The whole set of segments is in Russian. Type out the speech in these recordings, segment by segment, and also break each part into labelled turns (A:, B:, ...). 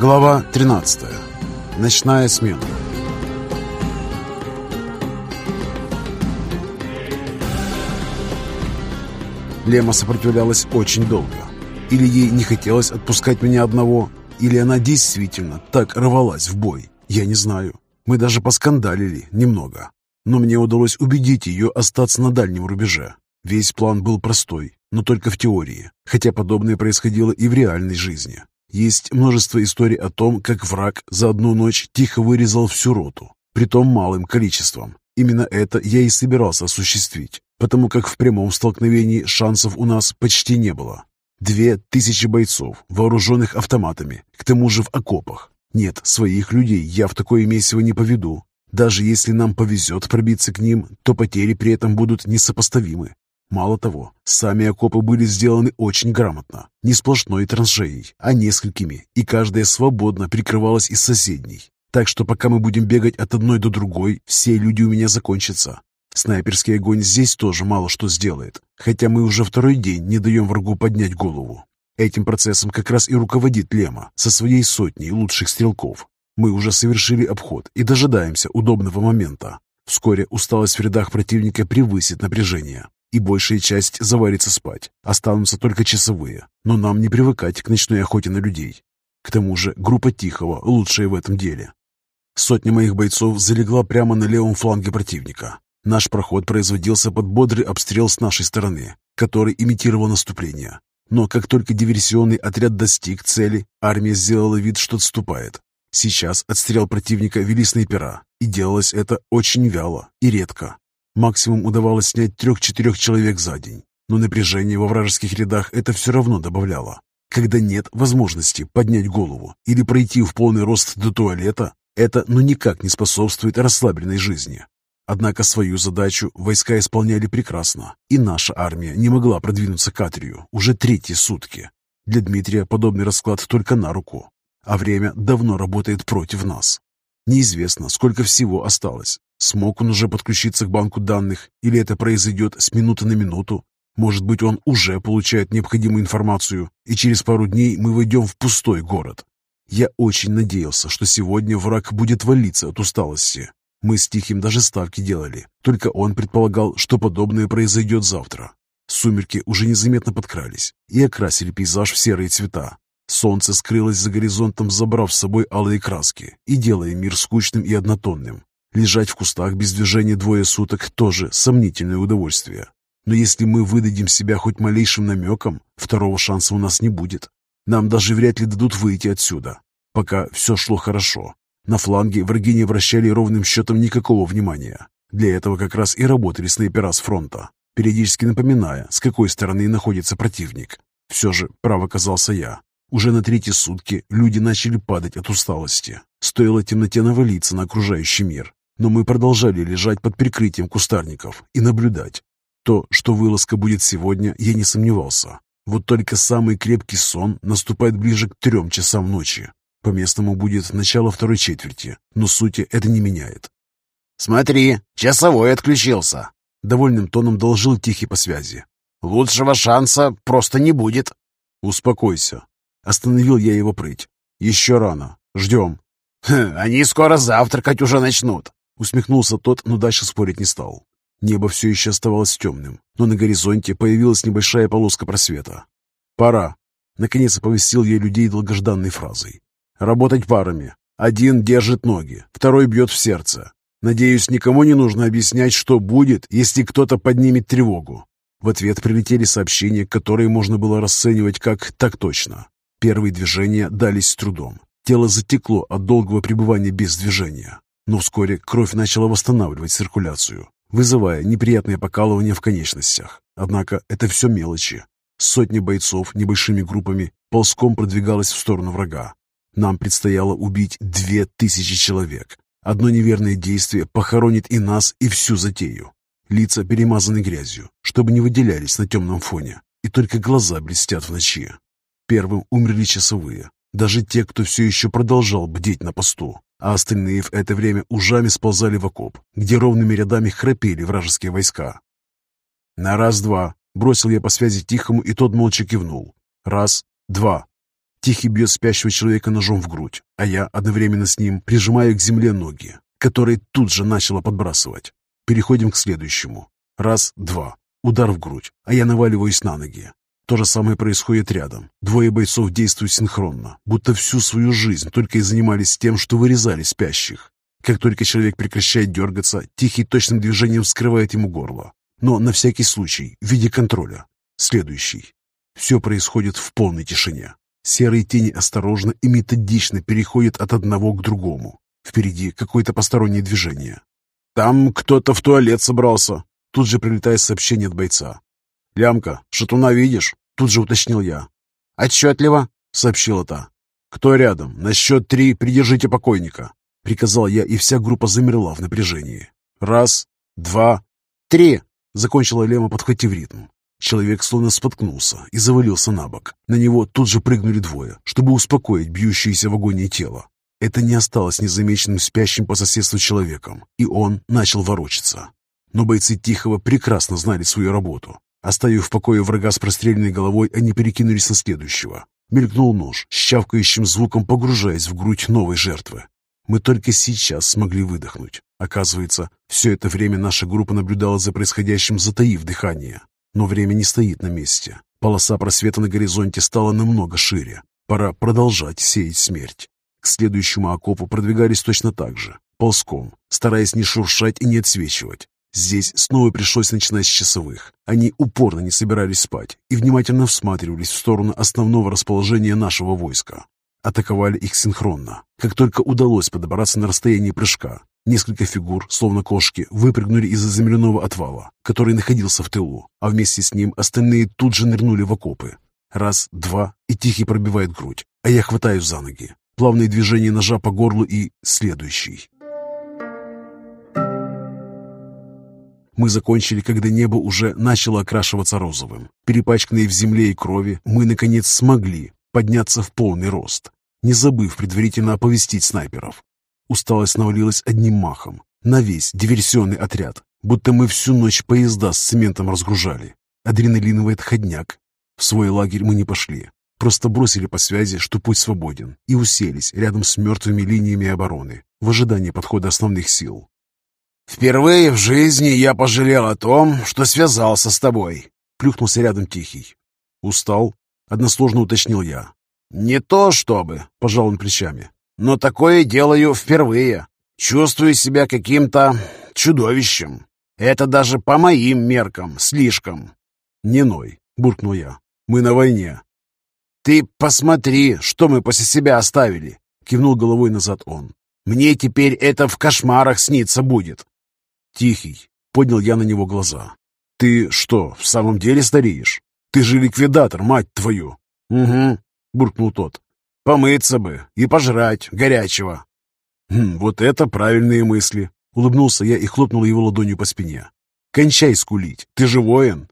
A: Глава 13. Ночная смена. Лема сопротивлялась очень долго. Или ей не хотелось отпускать меня одного, или она действительно так рвалась в бой. Я не знаю. Мы даже поскандалили немного. Но мне удалось убедить ее остаться на дальнем рубеже. Весь план был простой, но только в теории, хотя подобное происходило и в реальной жизни. Есть множество историй о том, как враг за одну ночь тихо вырезал всю роту, притом малым количеством. Именно это я и собирался осуществить, потому как в прямом столкновении шансов у нас почти не было. Две тысячи бойцов, вооруженных автоматами, к тому же в окопах. Нет, своих людей я в такое месиво не поведу. Даже если нам повезет пробиться к ним, то потери при этом будут несопоставимы. Мало того, сами окопы были сделаны очень грамотно, не сплошной траншеей, а несколькими, и каждая свободно прикрывалась из соседней. Так что пока мы будем бегать от одной до другой, все люди у меня закончатся. Снайперский огонь здесь тоже мало что сделает, хотя мы уже второй день не даем врагу поднять голову. Этим процессом как раз и руководит Лема со своей сотней лучших стрелков. Мы уже совершили обход и дожидаемся удобного момента. Вскоре усталость в рядах противника превысит напряжение и большая часть заварится спать. Останутся только часовые, но нам не привыкать к ночной охоте на людей. К тому же группа Тихого лучшая в этом деле. Сотня моих бойцов залегла прямо на левом фланге противника. Наш проход производился под бодрый обстрел с нашей стороны, который имитировал наступление. Но как только диверсионный отряд достиг цели, армия сделала вид, что отступает. Сейчас отстрел противника вели снайпера, и делалось это очень вяло и редко. Максимум удавалось снять трех-четырех человек за день, но напряжение во вражеских рядах это все равно добавляло. Когда нет возможности поднять голову или пройти в полный рост до туалета, это ну никак не способствует расслабленной жизни. Однако свою задачу войска исполняли прекрасно, и наша армия не могла продвинуться к Атрию уже третьи сутки. Для Дмитрия подобный расклад только на руку, а время давно работает против нас. Неизвестно, сколько всего осталось, Смог он уже подключиться к банку данных, или это произойдет с минуты на минуту? Может быть, он уже получает необходимую информацию, и через пару дней мы войдем в пустой город. Я очень надеялся, что сегодня враг будет валиться от усталости. Мы с Тихим даже ставки делали, только он предполагал, что подобное произойдет завтра. Сумерки уже незаметно подкрались и окрасили пейзаж в серые цвета. Солнце скрылось за горизонтом, забрав с собой алые краски и делая мир скучным и однотонным. Лежать в кустах без движения двое суток тоже сомнительное удовольствие. Но если мы выдадим себя хоть малейшим намеком, второго шанса у нас не будет. Нам даже вряд ли дадут выйти отсюда. Пока все шло хорошо. На фланге враги не обращали ровным счетом никакого внимания. Для этого как раз и работали снайпера с фронта, периодически напоминая, с какой стороны находится противник. Все же прав оказался я. Уже на третьи сутки люди начали падать от усталости. Стоило темноте навалиться на окружающий мир, но мы продолжали лежать под прикрытием кустарников и наблюдать. То, что вылазка будет сегодня, я не сомневался. Вот только самый крепкий сон наступает ближе к трем часам ночи. По местному будет начало второй четверти, но сути это не меняет.
B: «Смотри, часовой отключился!»
A: Довольным тоном доложил Тихий по связи.
B: «Лучшего шанса просто не будет!»
A: «Успокойся!» Остановил я его прыть. «Еще рано. Ждем».
B: «Хм, «Они скоро завтракать уже начнут!»
A: Усмехнулся тот, но дальше спорить не стал. Небо все еще оставалось темным, но на горизонте появилась небольшая полоска просвета. «Пора!» Наконец оповестил я людей долгожданной фразой. «Работать парами. Один держит ноги, второй бьет в сердце. Надеюсь, никому не нужно объяснять, что будет, если кто-то поднимет тревогу». В ответ прилетели сообщения, которые можно было расценивать как «так точно». Первые движения дались с трудом. Тело затекло от долгого пребывания без движения. Но вскоре кровь начала восстанавливать циркуляцию, вызывая неприятное покалывание в конечностях. Однако это все мелочи. Сотни бойцов небольшими группами ползком продвигалась в сторону врага. Нам предстояло убить две тысячи человек. Одно неверное действие похоронит и нас, и всю затею. Лица перемазаны грязью, чтобы не выделялись на темном фоне, и только глаза блестят в ночи. Первым умерли часовые, даже те, кто все еще продолжал бдеть на посту а остальные в это время ужами сползали в окоп, где ровными рядами храпели вражеские войска. «На раз-два!» — бросил я по связи Тихому, и тот молча кивнул. «Раз, два!» Тихий бьет спящего человека ножом в грудь, а я одновременно с ним прижимаю к земле ноги, которые тут же начало подбрасывать. Переходим к следующему. Раз, два. Удар в грудь, а я наваливаюсь на ноги. То же самое происходит рядом. Двое бойцов действуют синхронно, будто всю свою жизнь только и занимались тем, что вырезали спящих. Как только человек прекращает дергаться, Тихий точным движением вскрывает ему горло. Но на всякий случай, в виде контроля. Следующий. Все происходит в полной тишине. Серые тени осторожно и методично переходят от одного к другому. Впереди какое-то постороннее движение. «Там кто-то в туалет собрался», Тут же прилетает сообщение от бойца. «Лямка, шатуна видишь?» Тут же уточнил я. «Отчетливо», — сообщила та. «Кто рядом? На счет три придержите покойника», — приказал я, и вся группа замерла в напряжении. «Раз, два, три!» — закончила Лема, подхватив ритм. Человек словно споткнулся и завалился на бок. На него тут же прыгнули двое, чтобы успокоить бьющееся в агонии тело. Это не осталось незамеченным спящим по соседству человеком, и он начал ворочаться. Но бойцы Тихого прекрасно знали свою работу. Оставив в покое врага с простреленной головой, они перекинулись на следующего. Мелькнул нож, с чавкающим звуком погружаясь в грудь новой жертвы. Мы только сейчас смогли выдохнуть. Оказывается, все это время наша группа наблюдала за происходящим, затаив дыхание. Но время не стоит на месте. Полоса просвета на горизонте стала намного шире. Пора продолжать сеять смерть. К следующему окопу продвигались точно так же, ползком, стараясь не шуршать и не отсвечивать. Здесь снова пришлось начинать с часовых. Они упорно не собирались спать и внимательно всматривались в сторону основного расположения нашего войска. Атаковали их синхронно. Как только удалось подобраться на расстояние прыжка, несколько фигур, словно кошки, выпрыгнули из-за земляного отвала, который находился в тылу, а вместе с ним остальные тут же нырнули в окопы. Раз, два, и Тихий пробивает грудь, а я хватаюсь за ноги. Плавные движения ножа по горлу и следующий. Мы закончили, когда небо уже начало окрашиваться розовым. Перепачканные в земле и крови, мы, наконец, смогли подняться в полный рост, не забыв предварительно оповестить снайперов. Усталость навалилась одним махом на весь диверсионный отряд, будто мы всю ночь поезда с цементом разгружали. Адреналиновый отходняк. В свой лагерь мы не пошли, просто бросили по связи, что путь свободен, и уселись рядом с мертвыми линиями обороны в ожидании подхода основных сил.
B: «Впервые в жизни я пожалел о том, что связался с тобой», — плюхнулся рядом Тихий.
A: «Устал?» — односложно уточнил я.
B: «Не то чтобы», — пожал он плечами, — «но такое делаю впервые. Чувствую себя каким-то чудовищем. Это даже по моим меркам слишком».
A: «Не ной», — буркнул я. «Мы на войне».
B: «Ты посмотри, что мы после себя оставили», — кивнул головой назад он. «Мне теперь это в кошмарах снится будет».
A: Тихий. Поднял я на него глаза. «Ты что, в самом деле стареешь? Ты же ликвидатор, мать твою!»
B: «Угу», — буркнул тот. «Помыться бы и пожрать горячего».
A: «Хм, вот это правильные мысли!» Улыбнулся я и хлопнул его ладонью по спине. «Кончай скулить, ты же воин!»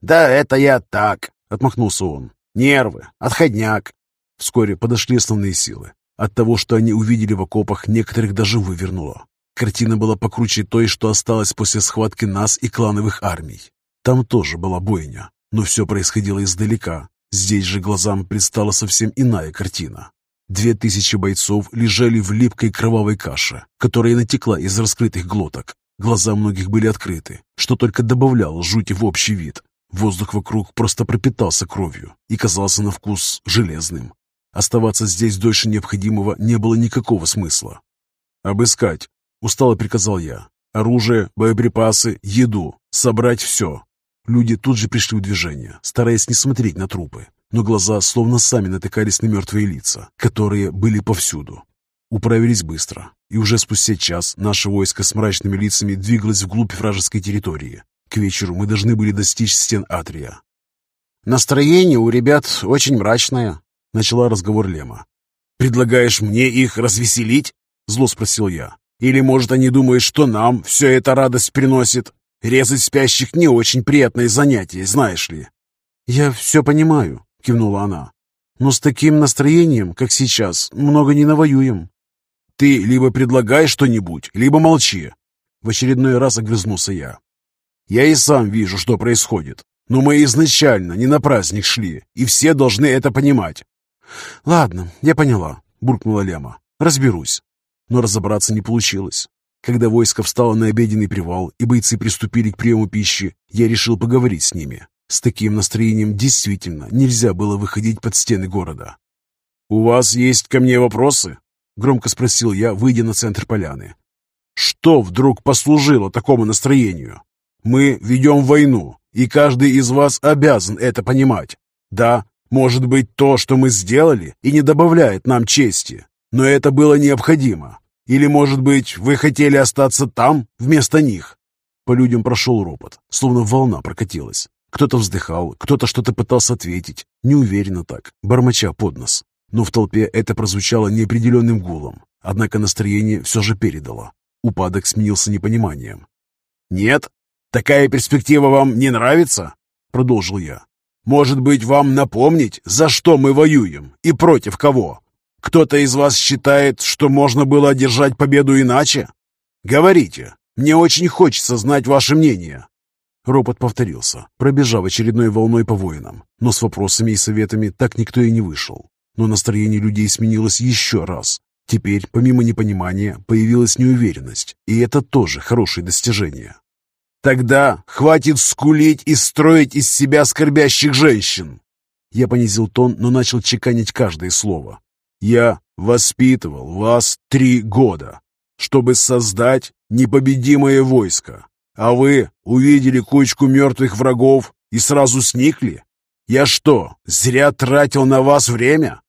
B: «Да это я так!»
A: — отмахнулся он.
B: «Нервы, отходняк!»
A: Вскоре подошли основные силы. От того, что они увидели в окопах, некоторых даже вывернуло. Картина была покруче той, что осталось после схватки нас и клановых армий. Там тоже была бойня, но все происходило издалека. Здесь же глазам предстала совсем иная картина. Две тысячи бойцов лежали в липкой кровавой каше, которая натекла из раскрытых глоток. Глаза многих были открыты, что только добавляло жути в общий вид. Воздух вокруг просто пропитался кровью и казался на вкус железным. Оставаться здесь дольше необходимого не было никакого смысла. «Обыскать!» Устало приказал я. Оружие, боеприпасы, еду. Собрать все. Люди тут же пришли в движение, стараясь не смотреть на трупы. Но глаза словно сами натыкались на мертвые лица, которые были повсюду. Управились быстро, и уже спустя час наше войско с мрачными лицами двигалось вглубь вражеской территории. К вечеру мы должны были достичь стен Атрия.
B: «Настроение у ребят очень мрачное», — начала разговор Лема.
A: «Предлагаешь мне их развеселить?» — зло спросил я. Или, может, они думают, что нам все это радость приносит? Резать спящих не очень приятное занятие, знаешь ли».
B: «Я все понимаю», — кивнула она. «Но с таким настроением, как сейчас, много не навоюем».
A: «Ты либо предлагай что-нибудь, либо молчи». В очередной раз огрызнулся я. «Я и сам вижу, что происходит. Но мы изначально не на праздник шли, и все должны это понимать. «Ладно, я поняла», — буркнула Лема. «Разберусь». Но разобраться не получилось. Когда войско встало на обеденный привал и бойцы приступили к приему пищи, я решил поговорить с ними. С таким настроением действительно нельзя было выходить под стены города.
B: «У вас есть ко мне вопросы?»
A: — громко спросил я, выйдя на центр поляны.
B: «Что вдруг послужило такому настроению? Мы ведем войну, и каждый из вас обязан это понимать. Да, может быть, то, что мы сделали, и не добавляет нам чести, но это было необходимо. Или, может быть, вы хотели остаться там вместо них?»
A: По людям прошел ропот, словно волна прокатилась. Кто-то вздыхал, кто-то что-то пытался ответить, неуверенно так, бормоча под нос. Но в толпе это прозвучало неопределенным гулом, однако настроение все же передало. Упадок сменился непониманием.
B: «Нет? Такая перспектива вам не нравится?» — продолжил я. «Может быть, вам напомнить, за что мы воюем и против кого?» Кто-то из вас считает, что можно было одержать победу иначе? Говорите, мне очень хочется знать ваше мнение».
A: Ропот повторился, пробежав очередной волной по воинам, но с вопросами и советами так никто и не вышел. Но настроение людей сменилось еще раз. Теперь, помимо непонимания, появилась неуверенность, и это тоже хорошее достижение.
B: «Тогда хватит скулить и строить из себя скорбящих женщин!»
A: Я понизил тон, но начал чеканить каждое слово.
B: Я воспитывал вас три года, чтобы создать непобедимое войско, а вы увидели кучку мертвых врагов и сразу сникли? Я что, зря тратил на вас время?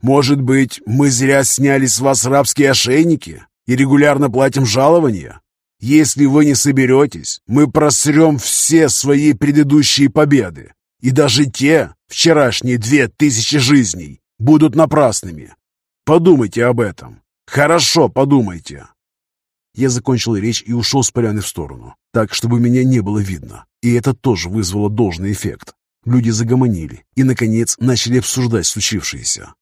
B: Может быть, мы зря сняли с вас рабские ошейники и регулярно платим жалования? Если вы не соберетесь, мы просрем все свои предыдущие победы, и даже те вчерашние две тысячи жизней, будут напрасными. Подумайте об этом. Хорошо подумайте.
A: Я закончил речь и ушел с поляны в сторону, так, чтобы меня не было видно. И это тоже вызвало должный эффект. Люди загомонили и, наконец, начали обсуждать случившееся.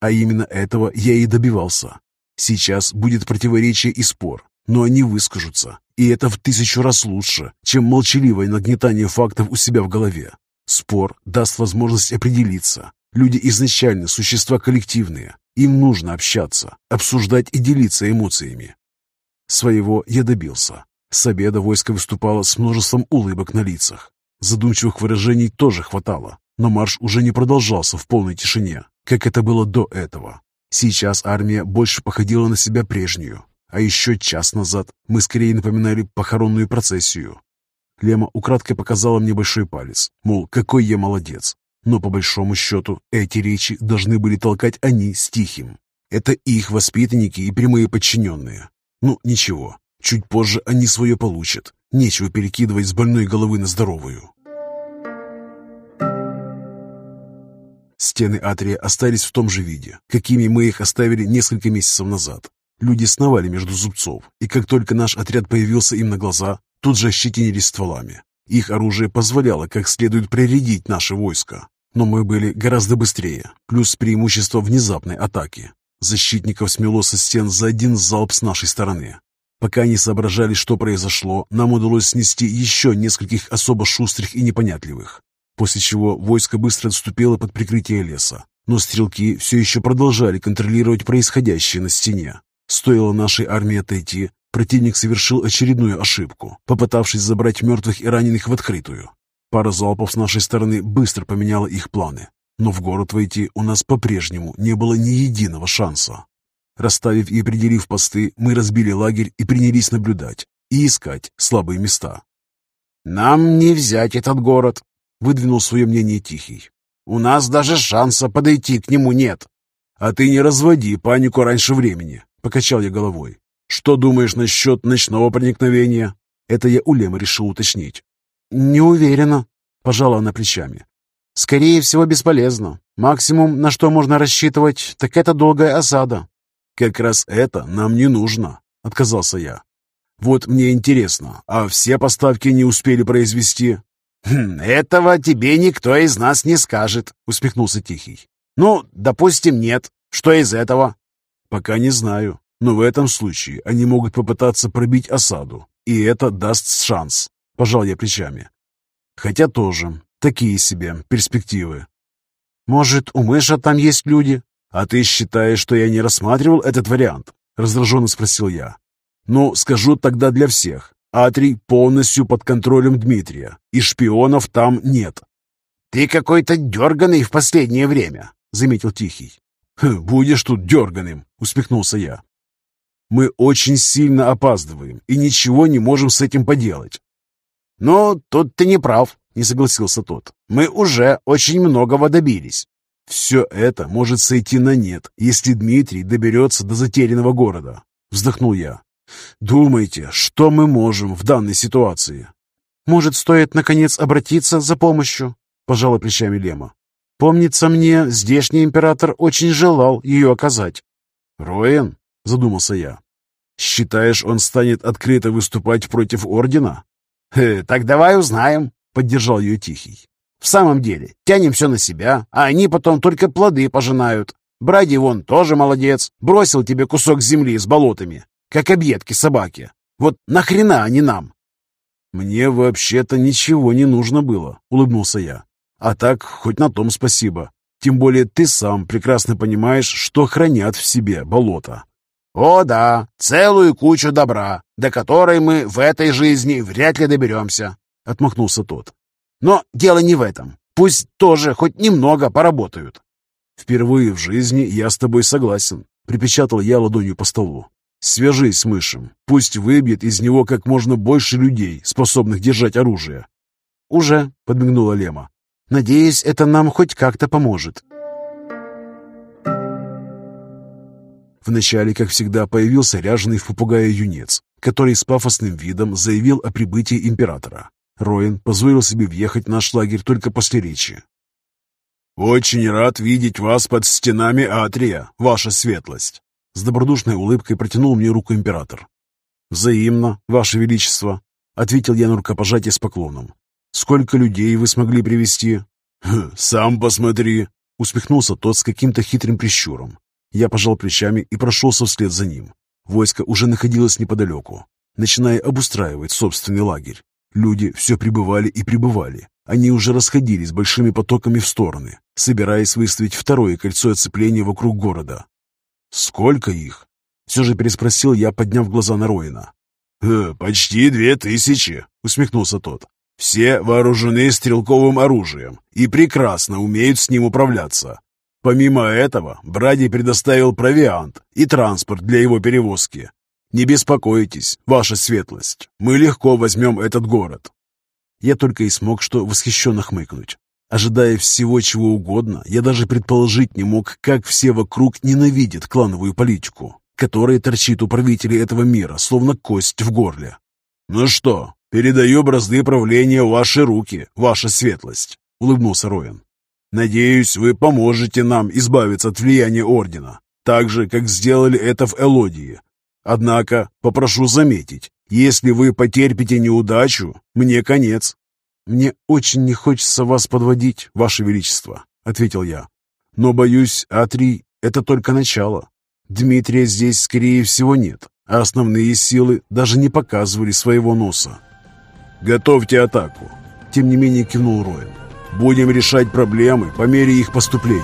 A: А именно этого я и добивался. Сейчас будет противоречие и спор, но они выскажутся, и это в тысячу раз лучше, чем молчаливое нагнетание фактов у себя в голове. Спор даст возможность определиться, Люди изначально существа коллективные. Им нужно общаться, обсуждать и делиться эмоциями. Своего я добился. С обеда войско выступало с множеством улыбок на лицах. Задумчивых выражений тоже хватало, но марш уже не продолжался в полной тишине, как это было до этого. Сейчас армия больше походила на себя прежнюю, а еще час назад мы скорее напоминали похоронную процессию. Лема украдкой показала мне большой палец, мол, какой я молодец, но по большому счету эти речи должны были толкать они с Тихим. Это их воспитанники и прямые подчиненные. Ну, ничего, чуть позже они свое получат. Нечего перекидывать с больной головы на здоровую. Стены Атрия остались в том же виде, какими мы их оставили несколько месяцев назад. Люди сновали между зубцов, и как только наш отряд появился им на глаза, тут же ощетинились стволами. Их оружие позволяло как следует прирядить наше войско. Но мы были гораздо быстрее, плюс преимущество внезапной атаки. Защитников смело со стен за один залп с нашей стороны. Пока они соображали, что произошло, нам удалось снести еще нескольких особо шустрых и непонятливых. После чего войско быстро отступило под прикрытие леса. Но стрелки все еще продолжали контролировать происходящее на стене. Стоило нашей армии отойти, противник совершил очередную ошибку, попытавшись забрать мертвых и раненых в открытую. Пара залпов с нашей стороны быстро поменяла их планы, но в город войти у нас по-прежнему не было ни единого шанса. Расставив и определив посты, мы разбили лагерь и принялись наблюдать и искать слабые места.
B: «Нам не взять этот город», — выдвинул свое мнение Тихий. «У нас даже шанса подойти к нему нет».
A: «А ты не разводи панику раньше времени», — покачал я головой. «Что думаешь насчет ночного проникновения?» Это я у Лемы решил уточнить.
C: «Не уверена», — пожала она плечами. «Скорее всего, бесполезно. Максимум, на что можно рассчитывать, так это долгая осада».
A: «Как раз это нам не нужно», — отказался я. «Вот мне интересно, а все поставки не успели произвести?»
B: хм, «Этого тебе никто из нас не скажет», — усмехнулся Тихий. «Ну, допустим, нет. Что из этого?»
A: «Пока не знаю. Но в этом случае они могут попытаться пробить осаду, и это даст шанс. Пожал я плечами. Хотя тоже такие себе перспективы.
C: Может, у мыша там есть люди?
B: А ты считаешь, что я не рассматривал этот вариант? Раздраженно спросил я. Ну, скажу тогда для всех. Атрий полностью под контролем Дмитрия, и шпионов там нет.
C: «Ты какой-то дерганый в последнее время», — заметил Тихий.
B: «Будешь тут дерганым», — усмехнулся я. «Мы очень сильно опаздываем и ничего не можем с этим поделать».
C: «Ну, тут ты не прав», — не согласился тот. «Мы уже очень многого добились».
B: «Все это может сойти на нет, если Дмитрий доберется до затерянного города», — вздохнул я. «Думайте, что мы можем в данной ситуации?»
C: «Может, стоит, наконец, обратиться за помощью?» — пожала плечами Лема. «Помнится мне, здешний император очень желал ее оказать».
B: «Роэн?» — задумался я. «Считаешь, он станет открыто выступать против Ордена?»
C: «Э, «Так давай узнаем», — поддержал ее Тихий. «В самом деле, тянем все на себя, а они потом только плоды пожинают. Бради вон тоже молодец, бросил тебе кусок земли с болотами, как объедки собаки. Вот нахрена они нам?»
B: «Мне вообще-то ничего не нужно было», — улыбнулся я. А так, хоть на том спасибо. Тем более ты сам прекрасно понимаешь, что хранят в себе болота.
C: О да, целую кучу добра, до которой мы в этой жизни вряд ли доберемся, отмахнулся тот. Но дело не в этом. Пусть тоже хоть немного поработают.
B: Впервые в жизни я с тобой согласен, припечатал я ладонью по столу. Свяжись с мышем. Пусть выбьет из него как можно больше людей, способных держать оружие.
C: Уже, подмигнула Лема. Надеюсь, это нам хоть как-то поможет.
B: Вначале, как всегда, появился ряженый в попугая юнец, который с пафосным видом заявил о прибытии императора. Роин позволил себе въехать в наш лагерь только после речи. «Очень рад видеть вас под стенами Атрия, ваша светлость!» С добродушной улыбкой протянул мне руку император. «Взаимно, ваше величество!» — ответил я на рукопожатие с поклоном. Сколько людей вы смогли привести? Сам посмотри, усмехнулся тот с каким-то хитрым прищуром. Я пожал плечами и прошелся вслед за ним. Войско уже находилось неподалеку, начиная обустраивать собственный лагерь. Люди все прибывали и прибывали. Они уже расходились большими потоками в стороны, собираясь выставить второе кольцо оцепления вокруг города. «Сколько их?» Все же переспросил я, подняв глаза на Роина. «Э, «Почти две тысячи», — усмехнулся тот. Все вооружены стрелковым оружием и прекрасно умеют с ним управляться. Помимо этого, Бради предоставил провиант и транспорт для его перевозки. Не беспокойтесь, ваша светлость, мы легко возьмем этот город. Я только и смог что восхищенно хмыкнуть. Ожидая всего чего угодно, я даже предположить не мог, как все вокруг ненавидят клановую политику, которая торчит у правителей этого мира, словно кость в горле. «Ну что, «Передаю бразды правления в ваши руки, ваша светлость», — улыбнулся Роин. «Надеюсь, вы поможете нам избавиться от влияния Ордена, так же, как сделали это в Элодии. Однако, попрошу заметить, если вы потерпите неудачу, мне конец». «Мне очень не хочется вас подводить, ваше величество», — ответил я. «Но, боюсь, Атрий — это только начало. Дмитрия здесь, скорее всего, нет, а основные силы даже не показывали своего носа. «Готовьте атаку!» Тем не менее кивнул Роин. «Будем решать проблемы по мере их поступления».